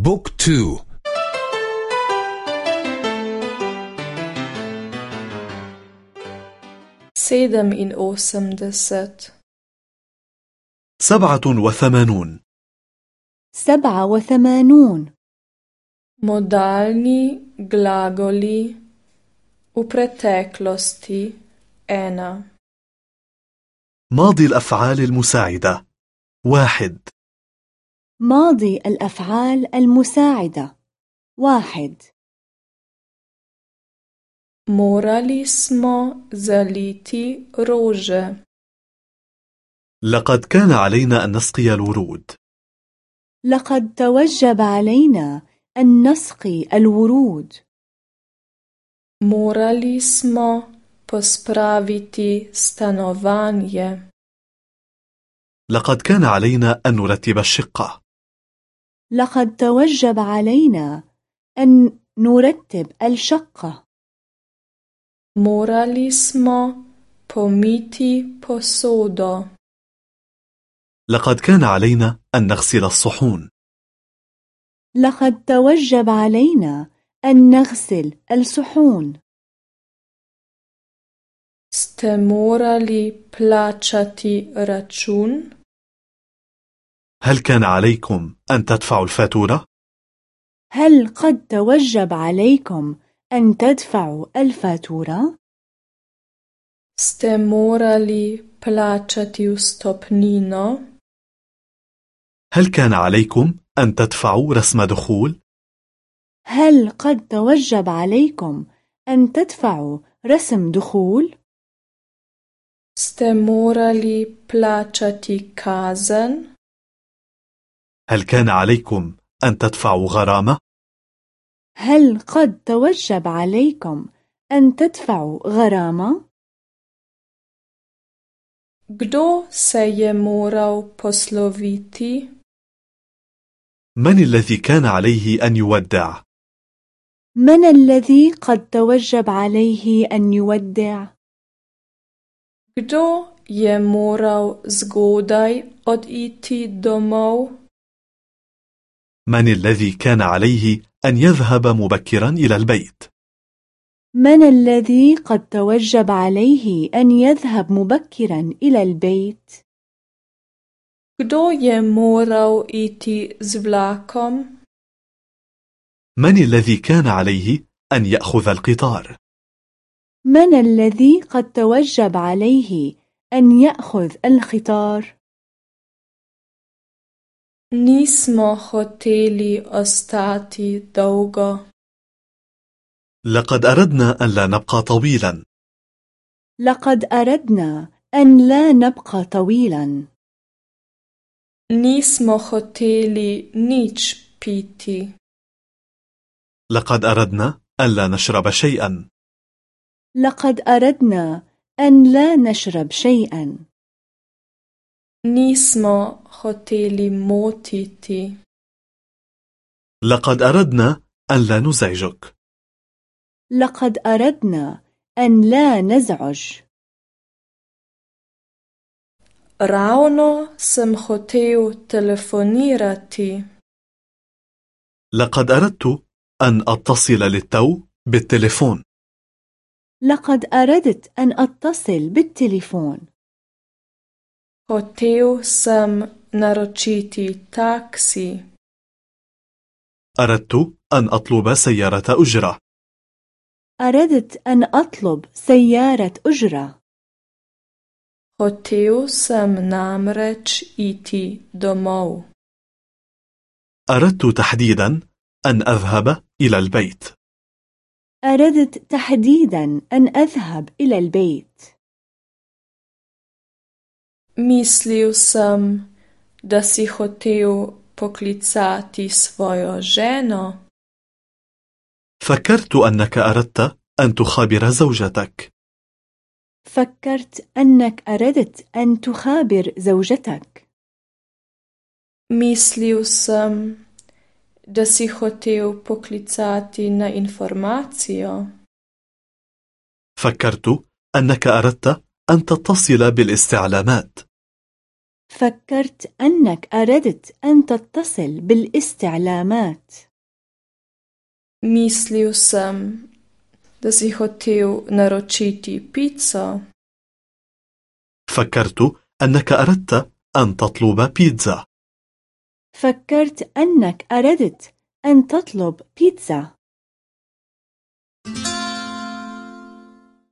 book two. sedem in osemdeset سبعة وثمانون. سبعة وثمانون. Modalni glagoli u preteklosti ena. ماضي الأفعال المساعدة. واحد. ماضي الأفعال المساعدة. واحد. Morali smo zaliti rože. لقد كان علينا أن نسقي الورود. لقد توجب علينا أن نسقي الورود. Morali smo pospraviti stanovanje. لقد كان علينا أن نرتب الشقة. لقد توجب علينا أن نرتب الشقة Morali smo pomiti posodo. لقد كان علينا أن نغسل الصحون لقد توجب علينا أن نغسل الصحون Ste morali plačati račun? هل كان عليكم أن تدفعوا الفاتورة؟ هل قد توجب عليكم أن تدفعوا الفاتورة؟ Ste morali plačati vstopnino? هل كان عليكم أن تدفعوا رسم دخول؟ هل قد توجب عليكم أن تدفعوا رسم دخول؟ Ste morali plačati kazen? هل كان عليكم أن تدفعوا غرامة؟ هل قد توجب عليكم أن تدفعوا غرامة؟ Kdo se je moral posloviti? من الذي كان عليه أن يودع؟ من الذي قد توجب عليه أن يودع؟ Kdo je moral zgodaj oditi domov? من الذي كان عليه أن يذهب مبكرا إلى البيت؟ من الذي قد توجب عليه أن يذهب مبكرا إلى البيت؟ Kdo je moral iti z vlakom? من الذي كان عليه أن يأخذ القطار؟ من الذي قد توجب عليه أن يأخذ القطار؟ Nismo hoteli ostati dolgo. لقد أردنا أن لا نبقى طويلا لقد أردنا أن لا نبقى طويلا Nismo hoteli nič piti. لقد أردنا أن لا نشرب شيئا لقد أردنا أن لا نشرب شيئا Nismo hoteli motiti. لقد أردنا أن لا نزعجك لقد أردنا أن لا نزعج Ravno sem hotel telefonirati. لقد أردت أن أتصل للتو بالتليفون لقد أردت أن أتصل بالتليفون Hotel sem naročiti taksi. أردت أن أطلب سيارة أجرة أردت أن أطلب سيارة أجرة Hotel sem namreč iti domov. أردت تحديدا أن أذهب إلى البيت أردت تحديدا أن أذهب إلى البيت Mislil sem, da si hotel poklicati svojo ženo. فكرت أنك أردت أن تخابر زوجتك فكرت أنك أردت أن تخابر زوجتك Mislil sem, da si hotel poklicati na informacijo. فكرت أنك أردت أن تتصل بالاستعلامات فكرت أنك أردت أن تتصل بالاستعلامات. Mislil sem, da si hotel naročiti pico. فكرت أنك أردت أن تطلب بيتزا. فكرت أنك أردت أن تطلب بيتزا.